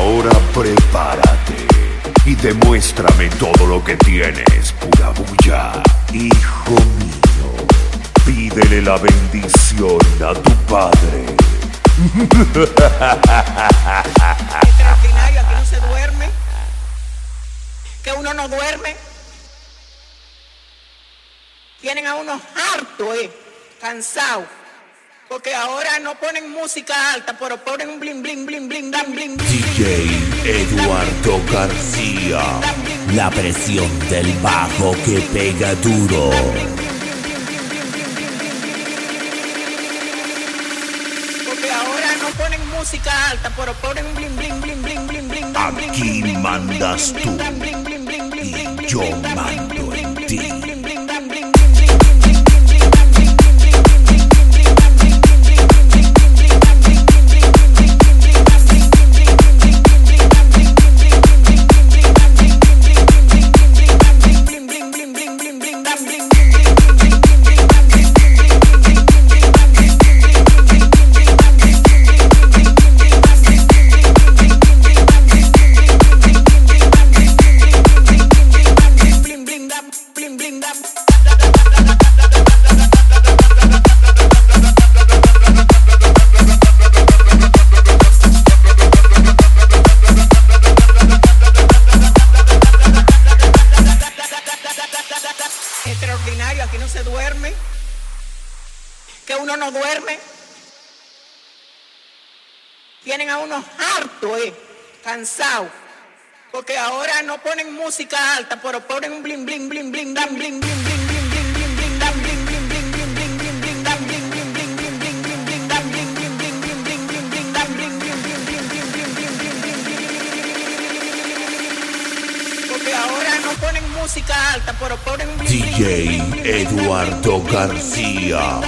Ahora prepárate y demuéstrame todo lo que tienes, pura bulla. Hijo mío, pídele la bendición a tu padre. Extraordinario, aquí no se duerme. Que uno no duerme. Tienen a uno harto, eh, cansado. Porque ahora no ponen música alta, pero ponen un bling bling bling bling bling bling. DJ Eduardo García. La presión del bajo que pega duro. Porque ahora no ponen música alta, pero ponen un bling bling bling bling bling bling. Aquí mandas tú y yo mando en ti. extraordinario, aquí no se duerme, que uno no duerme. Tienen a uno harto, eh, cansado, porque ahora no ponen música alta, pero ponen un bling, bling, bling, bling, bling, bling, bling, bling. ponen música alta, pero ponen DJ Eduardo García.